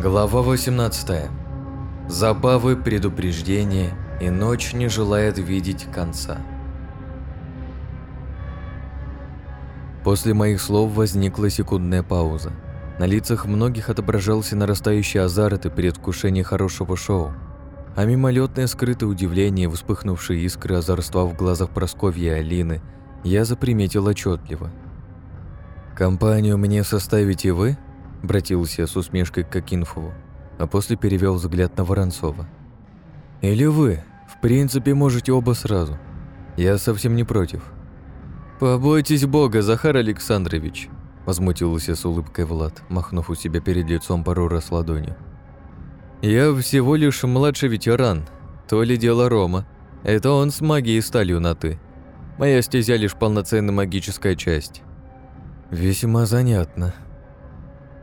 Глава 18. Забавы, предупреждения и ночь не желает видеть конца. После моих слов возникла секундная пауза. На лицах многих отображался нарастающий азарт и предвкушение хорошего шоу. А мимолетное скрытое удивление, вспыхнувшие искры озорства в глазах Просковьи и Алины, я заприметил отчетливо. «Компанию мне составите вы?» Обратился с усмешкой к Кокинфову, а после перевел взгляд на Воронцова. «Или вы, в принципе, можете оба сразу. Я совсем не против». «Побойтесь Бога, Захар Александрович», возмутился с улыбкой Влад, махнув у себя перед лицом пару раз ладонью. «Я всего лишь младший ветеран, то ли дело Рома. Это он с магией сталью на «ты». Моя стезя лишь полноценная магическая часть». «Весьма занятно»,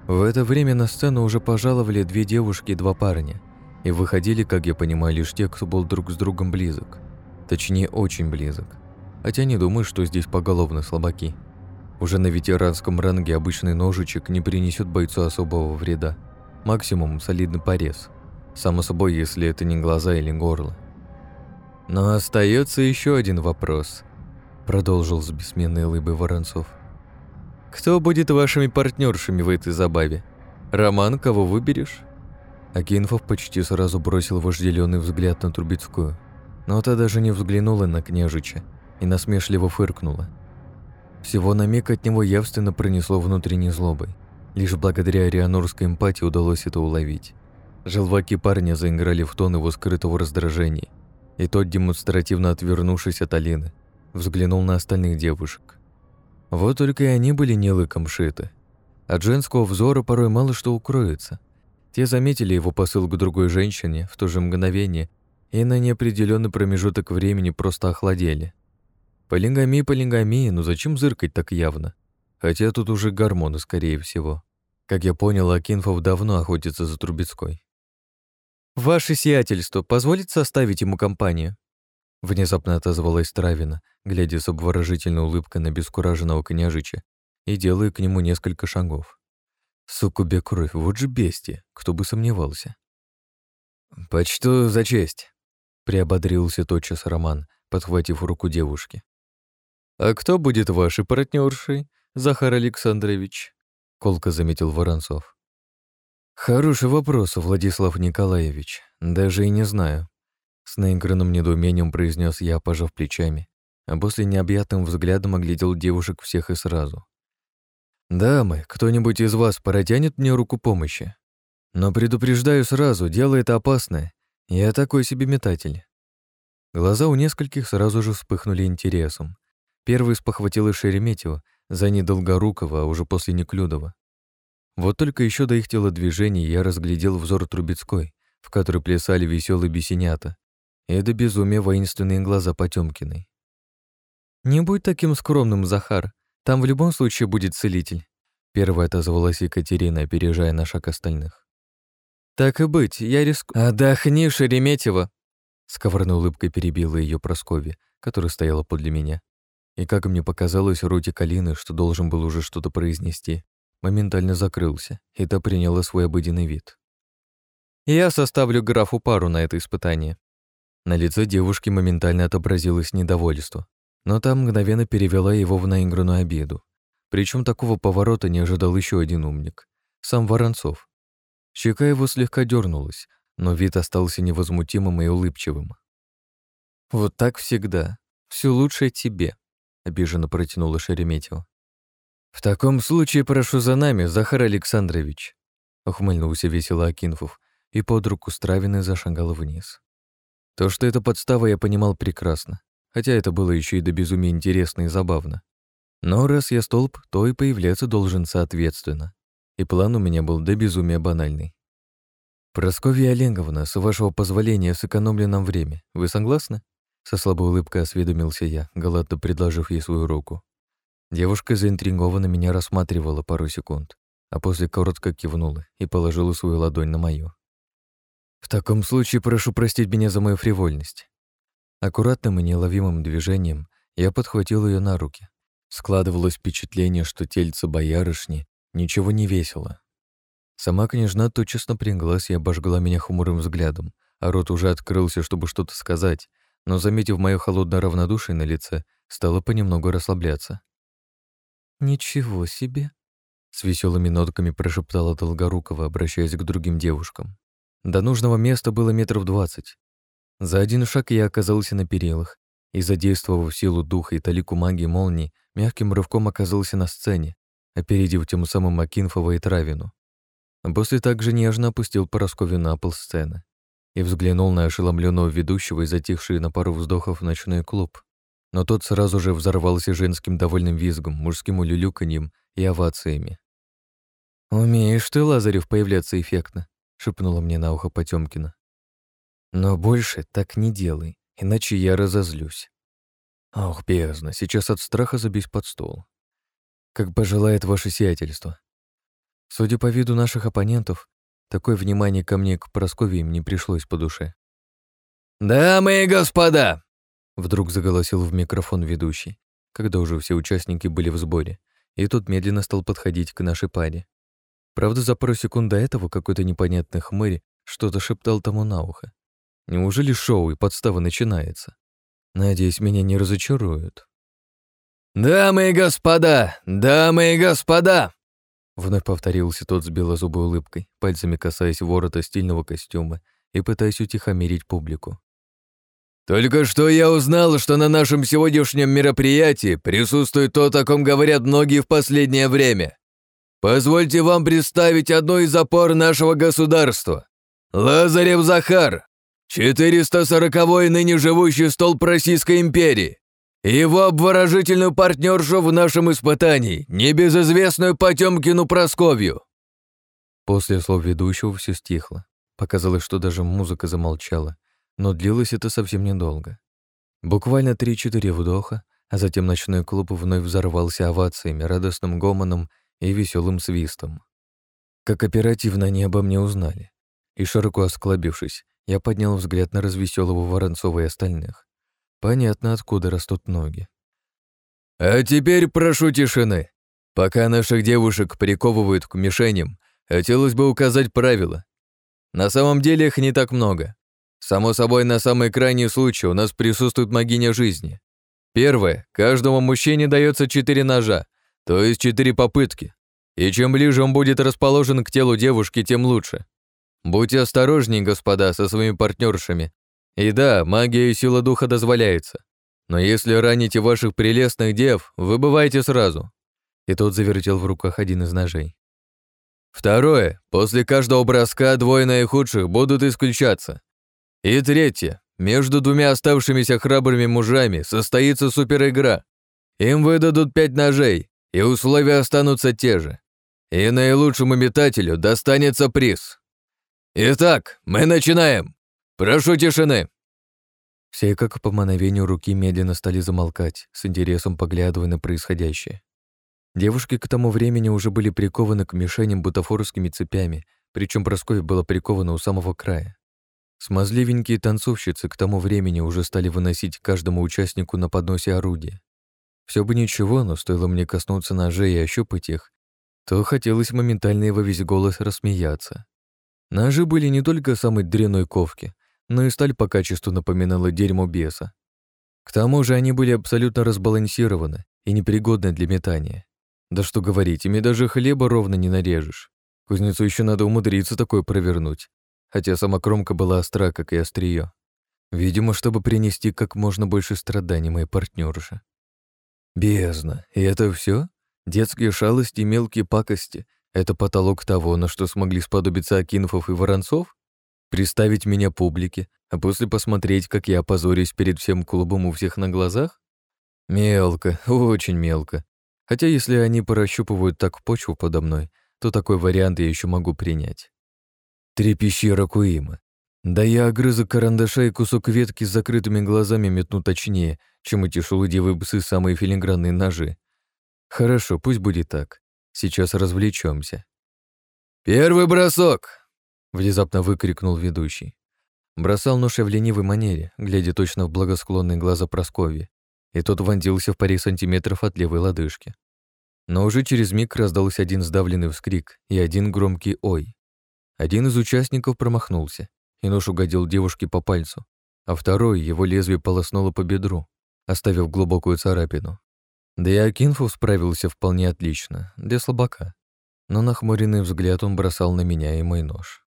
в это время на сцену уже пожаловали две девушки и два парня, и выходили, как я понимаю, лишь те, кто был друг с другом близок. Точнее, очень близок. Хотя не думаю, что здесь поголовно слабаки. Уже на ветеранском ранге обычный ножичек не принесет бойцу особого вреда. Максимум солидный порез. Само собой, если это не глаза или горло. Но остается еще один вопрос, продолжил с бессменной улыбой Воронцов. Кто будет вашими партнершами в этой забаве? Роман, кого выберешь? Акинфов почти сразу бросил вожделенный взгляд на Трубецкую, но та даже не взглянула на княжича и насмешливо фыркнула. Всего на миг от него явственно пронесло внутренней злобой. Лишь благодаря рианорской эмпатии удалось это уловить. Желваки парня заиграли в тон его скрытого раздражения, и тот, демонстративно отвернувшись от Алины, взглянул на остальных девушек. Вот только и они были не лыком шиты. От женского взора порой мало что укроется. Те заметили его посыл к другой женщине в то же мгновение и на неопределенный промежуток времени просто охладели. Полингамия полингамия, но зачем зыркать так явно? Хотя тут уже гормоны, скорее всего. Как я понял, Акинфов давно охотится за Трубецкой. «Ваше сиятельство позволит составить ему компанию?» Внезапно отозвалась Травина, глядя с обворожительной улыбкой на бескураженного княжича и делая к нему несколько шагов. Суккубе кровь, вот же бестия, кто бы сомневался. «Почту за честь», — приободрился тотчас Роман, подхватив руку девушки. «А кто будет вашей партнершей, Захар Александрович?» — колко заметил Воронцов. «Хороший вопрос, Владислав Николаевич. Даже и не знаю. С наигранным недоумением произнес я, пожав плечами, а после необъятным взглядом оглядел девушек всех и сразу. «Дамы, кто-нибудь из вас протянет мне руку помощи? Но предупреждаю сразу, дело это опасное. Я такой себе метатель». Глаза у нескольких сразу же вспыхнули интересом. Первый спохватил Шереметьева, за ней Долгорукова, а уже после Неклюдова. Вот только еще до их телодвижений я разглядел взор Трубецкой, в который плясали веселые бесенята, и до безумия воинственные глаза Потёмкиной. «Не будь таким скромным, Захар. Там в любом случае будет целитель», — первая отозвалась Екатерина, опережая на шаг остальных. «Так и быть, я риску...» «Отдохни, Шереметьева!» С улыбкой перебила ее Прасковья, которая стояла подле меня. И как мне показалось, ротик Алины, что должен был уже что-то произнести, моментально закрылся, и та приняла свой обыденный вид. «Я составлю графу пару на это испытание», на лице девушки моментально отобразилось недовольство, но та мгновенно перевела его в наигранную обиду. Причем такого поворота не ожидал еще один умник — сам Воронцов. Щека его слегка дернулась, но вид остался невозмутимым и улыбчивым. «Вот так всегда. Все лучшее тебе», — обиженно протянула Шереметьева. «В таком случае прошу за нами, Захар Александрович», — ухмыльнулся весело Акинфов и под руку Стравиной зашагал вниз. То, что это подстава, я понимал прекрасно, хотя это было еще и до безумия интересно и забавно. Но раз я столб, то и появляться должен соответственно. И план у меня был до безумия банальный. «Просковья Олеговна, с вашего позволения сэкономлю нам время. Вы согласны?» Со слабой улыбкой осведомился я, галатно предложив ей свою руку. Девушка заинтригованно меня рассматривала пару секунд, а после коротко кивнула и положила свою ладонь на мою. В таком случае прошу простить меня за мою фривольность. Аккуратным и неловимым движением я подхватил ее на руки. Складывалось впечатление, что тельце боярышни ничего не весело. Сама княжна тотчас напряглась и обожгла меня хмурым взглядом, а рот уже открылся, чтобы что-то сказать, но, заметив мое холодное равнодушие на лице, стала понемногу расслабляться. «Ничего себе!» — с веселыми нотками прошептала Долгорукова, обращаясь к другим девушкам. До нужного места было метров двадцать. За один шаг я оказался на перилах и, задействовав силу духа и талику магии молнии, мягким рывком оказался на сцене, опередив тем самым Акинфова и Травину. После также нежно опустил Поросковью на пол сцены и взглянул на ошеломленного ведущего и затихший на пару вздохов ночной клуб. Но тот сразу же взорвался женским довольным визгом, мужским улюлюканьем и овациями. «Умеешь ты, Лазарев, появляться эффектно», — шепнула мне на ухо Потёмкина. «Но больше так не делай, иначе я разозлюсь». «Ох, бездна, сейчас от страха забись под стол. Как пожелает ваше сиятельство». Судя по виду наших оппонентов, Такое внимание ко мне, к Прасковье, им не пришлось по душе. «Дамы и господа!» Вдруг заголосил в микрофон ведущий, когда уже все участники были в сборе, и тот медленно стал подходить к нашей паре. Правда, за пару секунд до этого какой-то непонятный хмырь что-то шептал тому на ухо. Неужели шоу и подстава начинается? Надеюсь, меня не разочаруют. «Дамы и господа! Дамы и господа!» Вновь повторился тот с белозубой улыбкой, пальцами касаясь ворота стильного костюма и пытаясь утихомирить публику. «Только что я узнал, что на нашем сегодняшнем мероприятии присутствует то, о ком говорят многие в последнее время. Позвольте вам представить одну из опор нашего государства. Лазарев Захар, 440-й ныне живущий столб Российской империи его обворожительную партнершу в нашем испытании, небезызвестную Потемкину Просковью». После слов ведущего все стихло. Показалось, что даже музыка замолчала, но длилось это совсем недолго. Буквально три-четыре вдоха, а затем ночной клуб вновь взорвался овациями, радостным гомоном и веселым свистом. Как оперативно они обо мне узнали. И широко осклабившись, я поднял взгляд на развеселого Воронцова и остальных. Понятно, откуда растут ноги. «А теперь прошу тишины. Пока наших девушек приковывают к мишеням, хотелось бы указать правила. На самом деле их не так много. Само собой, на самый крайний случай у нас присутствует магиня жизни. Первое. Каждому мужчине дается четыре ножа, то есть четыре попытки. И чем ближе он будет расположен к телу девушки, тем лучше. Будьте осторожнее, господа, со своими партнершами, и да, магия и сила духа дозволяется. Но если раните ваших прелестных дев, выбывайте сразу. И тот завертел в руках один из ножей. Второе. После каждого броска двое наихудших будут исключаться. И третье. Между двумя оставшимися храбрыми мужами состоится суперигра. Им выдадут пять ножей, и условия останутся те же. И наилучшему метателю достанется приз. Итак, мы начинаем. «Прошу тишины!» Все, как по мановению руки, медленно стали замолкать, с интересом поглядывая на происходящее. Девушки к тому времени уже были прикованы к мишеням бутафорскими цепями, причем Прасковья была прикована у самого края. Смазливенькие танцовщицы к тому времени уже стали выносить каждому участнику на подносе орудия. Все бы ничего, но стоило мне коснуться ножей и ощупать их, то хотелось моментально во весь голос рассмеяться. Ножи были не только самой дряной ковки, но и сталь по качеству напоминала дерьмо беса. К тому же они были абсолютно разбалансированы и непригодны для метания. Да что говорить, ими даже хлеба ровно не нарежешь. Кузнецу еще надо умудриться такое провернуть, хотя сама кромка была остра, как и острие. Видимо, чтобы принести как можно больше страданий моей партнерше. Бездна. И это все? Детские шалости и мелкие пакости — это потолок того, на что смогли сподобиться Акинфов и Воронцов? Представить меня публике, а после посмотреть, как я опозорюсь перед всем клубом у всех на глазах? Мелко, очень мелко. Хотя если они прощупывают так почву подо мной, то такой вариант я еще могу принять. Трепещи Ракуима. Да я огрызок карандаша и кусок ветки с закрытыми глазами метну точнее, чем эти шелудивые псы самые филигранные ножи. Хорошо, пусть будет так. Сейчас развлечемся. «Первый бросок!» Внезапно выкрикнул ведущий. Бросал нож в ленивой манере, глядя точно в благосклонные глаза Прасковьи, и тот вонзился в паре сантиметров от левой лодыжки. Но уже через миг раздался один сдавленный вскрик и один громкий «Ой!». Один из участников промахнулся, и нож угодил девушке по пальцу, а второй его лезвие полоснуло по бедру, оставив глубокую царапину. Да и Акинфов справился вполне отлично, для слабака. Но нахмуренный взгляд он бросал на меня и мой нож.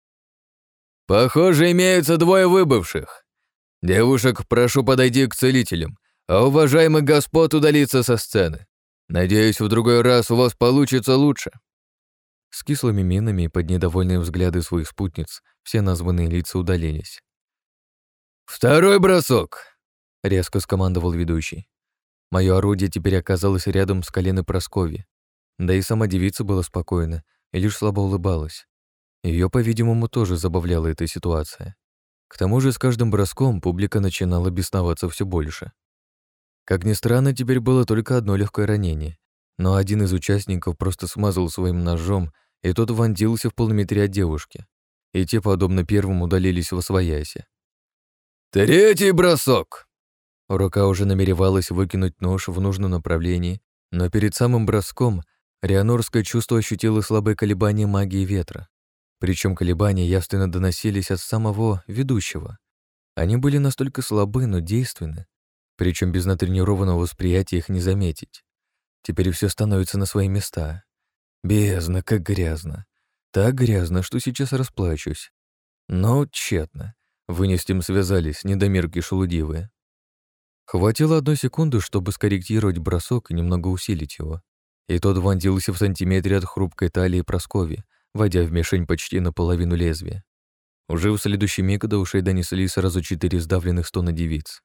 «Похоже, имеются двое выбывших. Девушек прошу подойти к целителям, а уважаемый господ удалиться со сцены. Надеюсь, в другой раз у вас получится лучше». С кислыми минами и под недовольные взгляды своих спутниц все названные лица удалились. «Второй бросок!» — резко скомандовал ведущий. Мое орудие теперь оказалось рядом с коленой Проскови. Да и сама девица была спокойна и лишь слабо улыбалась. Ее, по-видимому, тоже забавляла эта ситуация. К тому же с каждым броском публика начинала бесноваться все больше. Как ни странно, теперь было только одно легкое ранение, но один из участников просто смазал своим ножом, и тот вонзился в полуметре от девушки, и те, подобно первому, удалились во свояси. «Третий бросок!» Рука уже намеревалась выкинуть нож в нужном направлении, но перед самым броском Рианорское чувство ощутило слабое колебание магии ветра. Причем колебания явственно доносились от самого ведущего. Они были настолько слабы, но действенны. Причем без натренированного восприятия их не заметить. Теперь все становится на свои места. Бездна, как грязно. Так грязно, что сейчас расплачусь. Но тщетно. Вы не с тем связались, недомерки шелудивые. Хватило одной секунды, чтобы скорректировать бросок и немного усилить его. И тот вонзился в сантиметре от хрупкой талии Праскови, войдя в мишень почти наполовину лезвия. Уже в следующий миг до ушей донесли сразу четыре сдавленных стона девиц.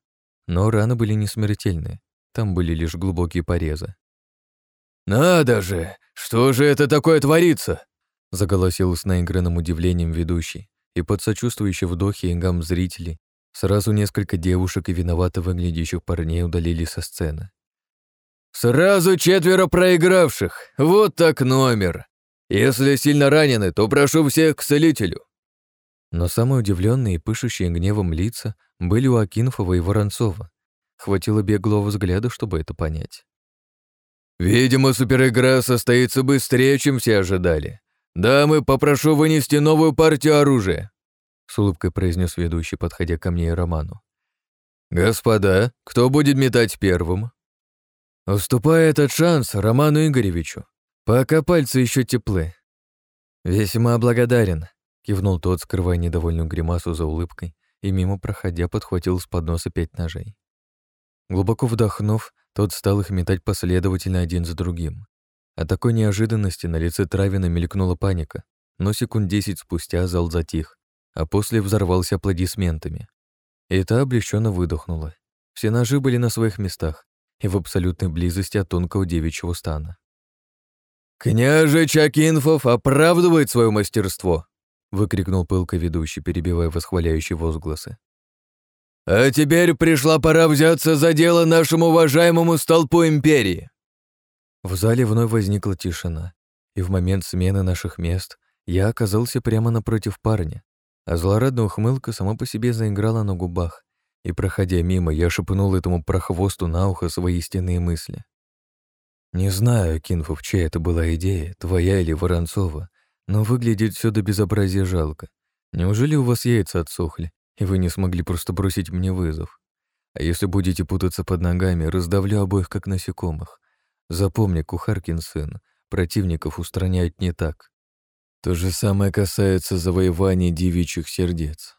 Но раны были не смертельные, там были лишь глубокие порезы. «Надо же! Что же это такое творится?» заголосил с наигранным удивлением ведущий, и под сочувствующие вдохи и гам зрителей сразу несколько девушек и виновато выглядящих парней удалили со сцены. «Сразу четверо проигравших! Вот так номер! Если сильно ранены, то прошу всех к целителю!» Но самые удивленные и пышущие гневом лица были у Акинфова и Воронцова. Хватило беглого взгляда, чтобы это понять. «Видимо, суперигра состоится быстрее, чем все ожидали. Дамы, попрошу вынести новую партию оружия», — с улыбкой произнес ведущий, подходя ко мне и Роману. «Господа, кто будет метать первым?» «Уступая этот шанс Роману Игоревичу, пока пальцы еще теплы». «Весьма благодарен», — кивнул тот, скрывая недовольную гримасу за улыбкой, и мимо проходя подхватил с подноса пять ножей. Глубоко вдохнув, тот стал их метать последовательно один за другим. От такой неожиданности на лице Травина мелькнула паника, но секунд десять спустя зал затих, а после взорвался аплодисментами. Та облегченно выдохнула. Все ножи были на своих местах и в абсолютной близости от тонкого девичьего стана. «Княже Чакинфов оправдывает свое мастерство!» выкрикнул пылко ведущий, перебивая восхваляющие возгласы. «А теперь пришла пора взяться за дело нашему уважаемому столпу империи!» В зале вновь возникла тишина, и в момент смены наших мест я оказался прямо напротив парня, а злорадная ухмылка сама по себе заиграла на губах, и, проходя мимо, я шепнул этому прохвосту на ухо свои истинные мысли. Не знаю, Кинфов, чья это была идея, твоя или Воронцова, но выглядит все до безобразия жалко. Неужели у вас яйца отсохли, и вы не смогли просто бросить мне вызов? А если будете путаться под ногами, раздавлю обоих как насекомых. Запомни, кухаркин сын, противников устраняют не так. То же самое касается завоевания девичьих сердец.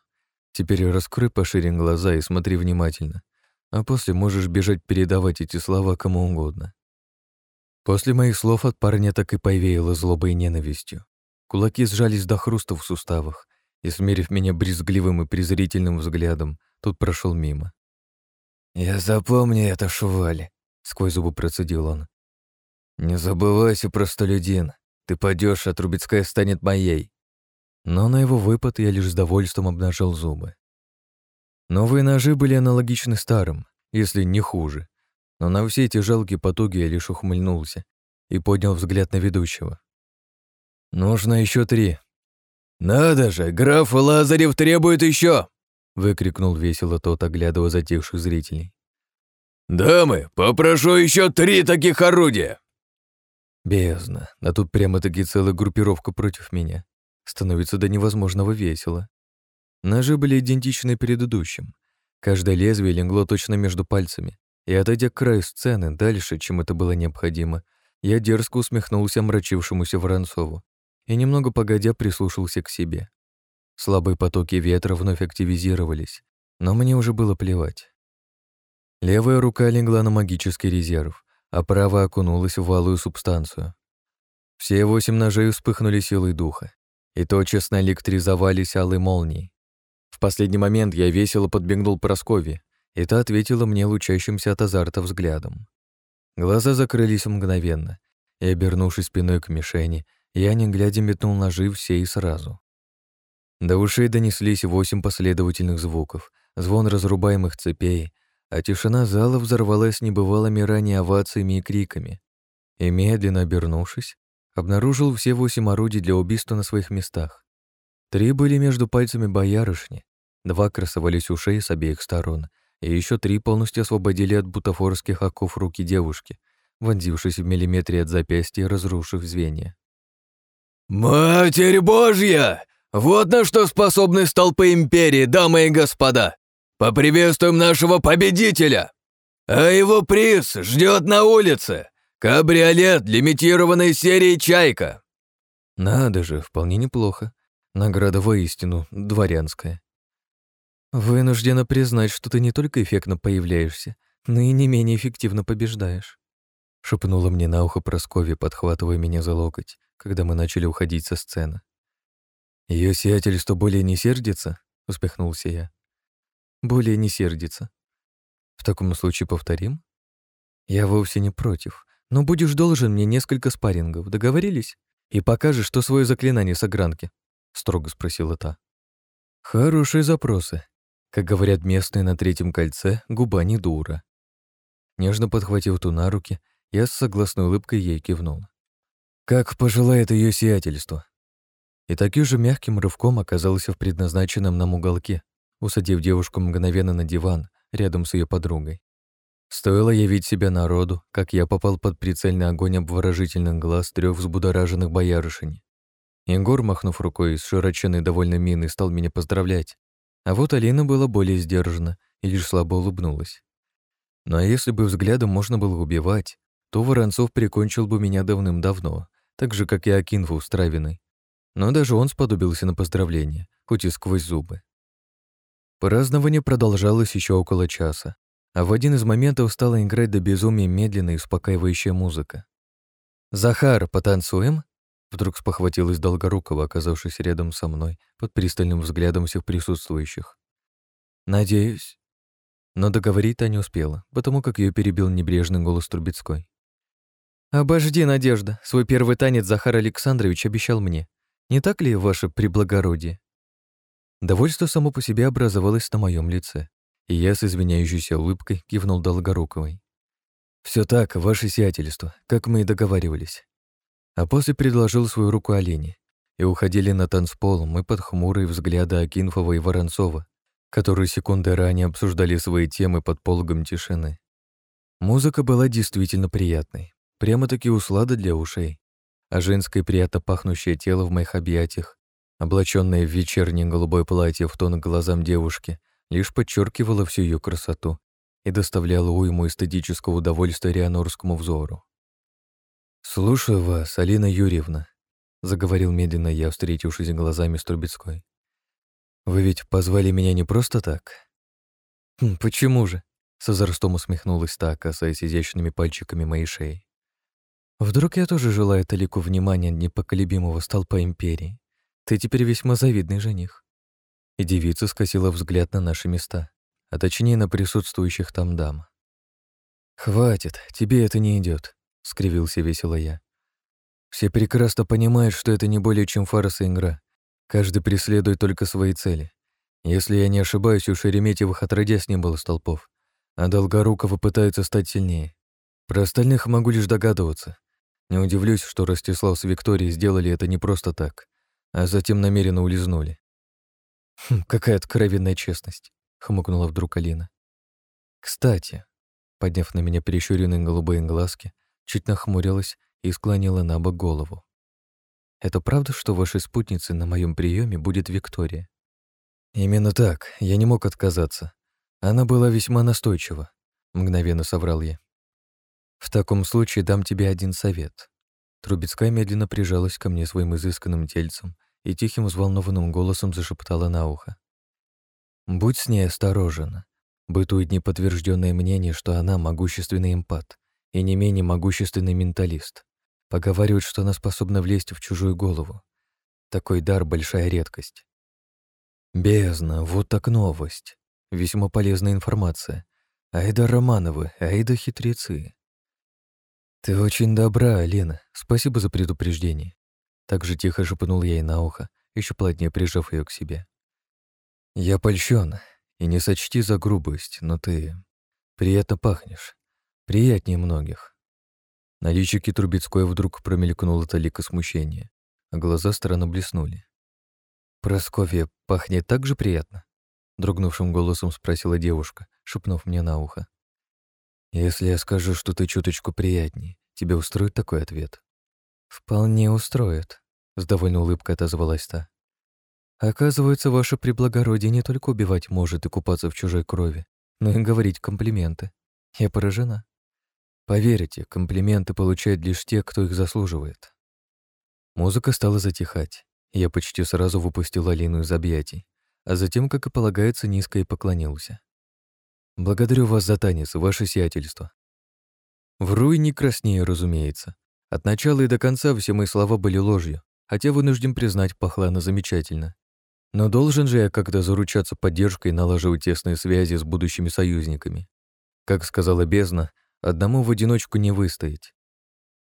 Теперь раскрой пошире глаза и смотри внимательно, а после можешь бежать передавать эти слова кому угодно. После моих слов от парня так и повеяло злобой и ненавистью. Кулаки сжались до хруста в суставах, и, смерив меня брезгливым и презрительным взглядом, тут прошел мимо. «Я запомню это, Шували», — сквозь зубы процедил он. «Не забывайся, простолюдин, ты падешь, а Трубецкая станет моей». Но на его выпад я лишь с довольством обнажил зубы. Новые ножи были аналогичны старым, если не хуже, но на все эти жалкие потуги я лишь ухмыльнулся и поднял взгляд на ведущего. «Нужно еще три». «Надо же, граф Лазарев требует еще!» — выкрикнул весело тот, оглядывая затихших зрителей. «Дамы, попрошу еще три таких орудия!» Бездна, а тут прямо-таки целая группировка против меня. становится до невозможного весело. Ножи были идентичны предыдущим. Каждое лезвие легло точно между пальцами, и, отойдя к краю сцены дальше, чем это было необходимо, я дерзко усмехнулся мрачившемуся Воронцову и немного погодя прислушался к себе. Слабые потоки ветра вновь активизировались, но мне уже было плевать. Левая рука легла на магический резерв, а правая окунулась в валую субстанцию. Все восемь ножей вспыхнули силой духа, и тотчас наэлектризовались алой молнией. В последний момент я весело подбегнул Проскове, и та ответила мне лучащимся от азарта взглядом. Глаза закрылись мгновенно, и, обернувшись спиной к мишени, я, не глядя, метнул ножи все и сразу. До ушей донеслись восемь последовательных звуков, звон разрубаемых цепей, а тишина зала взорвалась небывалыми ранее овациями и криками. И, медленно обернувшись, обнаружил все восемь орудий для убийства на своих местах. Три были между пальцами боярышни, два красовались ушей с обеих сторон, и еще три полностью освободили от бутафорских оков руки девушки, вонзившись в миллиметре от запястья разрушив звенья. «Матерь Божья! Вот на что способны столпы Империи, дамы и господа! Поприветствуем нашего победителя! А его приз ждет на улице! Кабриолет лимитированной серии «Чайка». Надо же, вполне неплохо. Награда воистину дворянская. Вынуждена признать, что ты не только эффектно появляешься, но и не менее эффективно побеждаешь. Шепнула мне на ухо Прасковья, подхватывая меня за локоть, когда мы начали уходить со сцены. Ее сиятельство более не сердится? Успехнулся я более не сердится. В таком случае повторим? Я вовсе не против, но будешь должен мне несколько спаррингов, договорились? И покажешь, что свое заклинание с огранки, строго спросила та. Хорошие запросы. Как говорят местные на третьем кольце, губа не дура. Нежно подхватив ту на руки, я с согласной улыбкой ей кивнул. Как пожелает ее сиятельство. И таким же мягким рывком оказался в предназначенном нам уголке, усадив девушку мгновенно на диван рядом с ее подругой. Стоило явить себя народу, как я попал под прицельный огонь обворожительных глаз трех взбудораженных боярышень. Егор, махнув рукой с широченной довольно миной, стал меня поздравлять. А вот Алина была более сдержана и лишь слабо улыбнулась. Ну а если бы взглядом можно было убивать, то Воронцов прикончил бы меня давным-давно, так же, как и Акинфу с Травиной. Но даже он сподобился на поздравление, хоть и сквозь зубы. Празднование продолжалось еще около часа, а в один из моментов стала играть до безумия медленная и успокаивающая музыка. «Захар, потанцуем?» Вдруг спохватилась Долгорукова, оказавшись рядом со мной, под пристальным взглядом всех присутствующих. «Надеюсь». Но договорить-то не успела, потому как ее перебил небрежный голос Трубецкой. «Обожди, Надежда, свой первый танец Захар Александрович обещал мне. Не так ли, ваше преблагородие?» Довольство само по себе образовалось на моем лице, и я с извиняющейся улыбкой кивнул Долгоруковой. Все так, ваше сиятельство, как мы и договаривались. А после предложил свою руку Олене, и уходили на танцпол мы под хмурые взгляды Акинфова и Воронцова, которые секунды ранее обсуждали свои темы под пологом тишины. Музыка была действительно приятной, прямо-таки услада для ушей, а женское приятно пахнущее тело в моих объятиях облаченная в вечернее голубое платье в тон глазам девушки, лишь подчеркивала всю ее красоту и доставляла уйму эстетического удовольствия рианорскому взору. «Слушаю вас, Алина Юрьевна», — заговорил медленно я, встретившись глазами с Трубецкой. «Вы ведь позвали меня не просто так?» «Хм, «Почему же?» — с озорством усмехнулась та, касаясь изящными пальчиками моей шеи. «Вдруг я тоже желаю талику внимания непоколебимого столпа империи?» Ты теперь весьма завидный жених». И девица скосила взгляд на наши места, а точнее на присутствующих там дам. «Хватит, тебе это не идет, скривился весело я. «Все прекрасно понимают, что это не более чем фарс и игра. Каждый преследует только свои цели. Если я не ошибаюсь, у Шереметьевых отродясь не было столпов, а Долгорукова пытаются стать сильнее. Про остальных могу лишь догадываться. Не удивлюсь, что Ростислав с Викторией сделали это не просто так а затем намеренно улизнули. «Хм, «Какая откровенная честность», — хмыкнула вдруг Алина. «Кстати», — подняв на меня перещуренные голубые глазки, чуть нахмурилась и склонила на бок голову. это правда, что вашей спутницей на моем приеме будет Виктория?» «Именно так. Я не мог отказаться. Она была весьма настойчива», — мгновенно соврал я. «В таком случае дам тебе один совет». Трубецкая медленно прижалась ко мне своим изысканным тельцем и тихим взволнованным голосом зашептала на ухо. «Будь с ней осторожен. Бытует неподтвержденное мнение, что она могущественный эмпат и не менее могущественный менталист. Поговаривают, что она способна влезть в чужую голову. Такой дар — большая редкость. Бездна, вот так новость. Весьма полезная информация. Айда Романовы, Айда хитрецы. Ты очень добра, Алина. Спасибо за предупреждение. Так же тихо шепнул ей на ухо, еще плотнее прижав ее к себе. Я польщен, и не сочти за грубость, но ты приятно пахнешь. Приятнее многих. На личике Трубецкой вдруг промелькнуло талика смущения, а глаза странно блеснули. «Просковья пахнет так же приятно?» Дрогнувшим голосом спросила девушка, шепнув мне на ухо. «Если я скажу, что ты чуточку приятней, тебе устроит такой ответ?» «Вполне устроит», — с довольной улыбкой отозвалась та. «Оказывается, ваше преблагородие не только убивать может и купаться в чужой крови, но и говорить комплименты. Я поражена. Поверьте, комплименты получают лишь те, кто их заслуживает. Музыка стала затихать. Я почти сразу выпустил Алину из объятий, а затем, как и полагается, низко и поклонился. «Благодарю вас за танец, ваше сиятельство». Вру и не краснею, разумеется. От начала и до конца все мои слова были ложью, хотя вынужден признать, пахла она замечательно. Но должен же я как-то заручаться поддержкой и налаживать тесные связи с будущими союзниками. Как сказала бездна, Одному в одиночку не выстоять.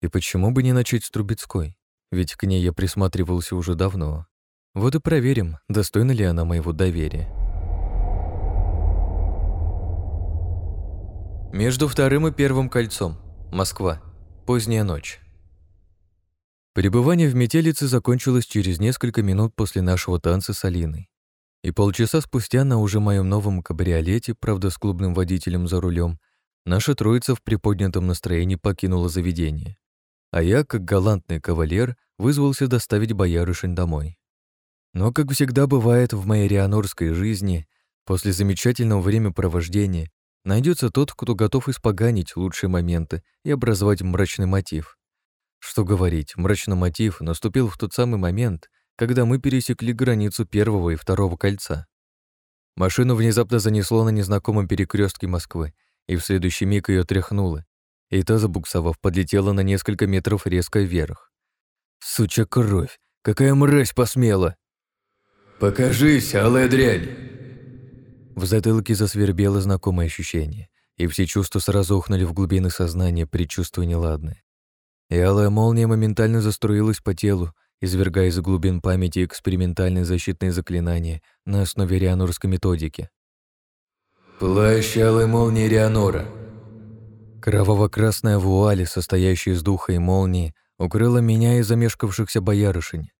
И почему бы не начать с Трубецкой? Ведь к ней я присматривался уже давно. Вот и проверим, достойна ли она моего доверия. Между вторым и первым кольцом. Москва. Поздняя ночь. Пребывание в метелице закончилось через несколько минут после нашего танца с Алиной. И полчаса спустя на уже моем новом кабриолете, правда с клубным водителем за рулем, Наша троица в приподнятом настроении покинула заведение, а я, как галантный кавалер, вызвался доставить боярышень домой. Но, как всегда бывает в моей рианорской жизни, после замечательного времяпровождения найдется тот, кто готов испоганить лучшие моменты и образовать мрачный мотив. Что говорить, мрачный мотив наступил в тот самый момент, когда мы пересекли границу первого и второго кольца. Машину внезапно занесло на незнакомом перекрестке Москвы, и в следующий миг ее тряхнуло, и та, забуксовав, подлетела на несколько метров резко вверх. «Суча кровь! Какая мразь посмела!» «Покажись, алая дрянь!» В затылке засвербело знакомое ощущение, и все чувства сразу ухнули в глубины сознания, предчувствуя неладное. И алая молния моментально заструилась по телу, извергая из глубин памяти экспериментальные защитные заклинания на основе рианорской методики. Плащ алой молнии Рианора. Кроваво-красная вуаль, состоящая из духа и молнии, укрыла меня и замешкавшихся боярышень.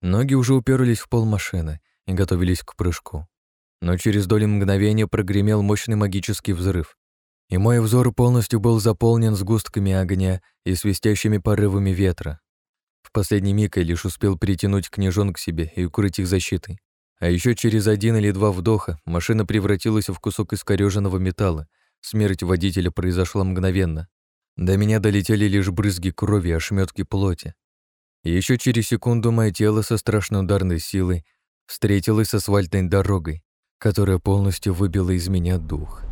Ноги уже уперлись в пол машины и готовились к прыжку. Но через доли мгновения прогремел мощный магический взрыв, и мой взор полностью был заполнен сгустками огня и свистящими порывами ветра. В последний миг я лишь успел притянуть княжон к себе и укрыть их защитой. А еще через один или два вдоха машина превратилась в кусок искорёженного металла. Смерть водителя произошла мгновенно. До меня долетели лишь брызги крови и ошметки плоти. Еще через секунду мое тело со страшной ударной силой встретилось с асфальтной дорогой, которая полностью выбила из меня дух.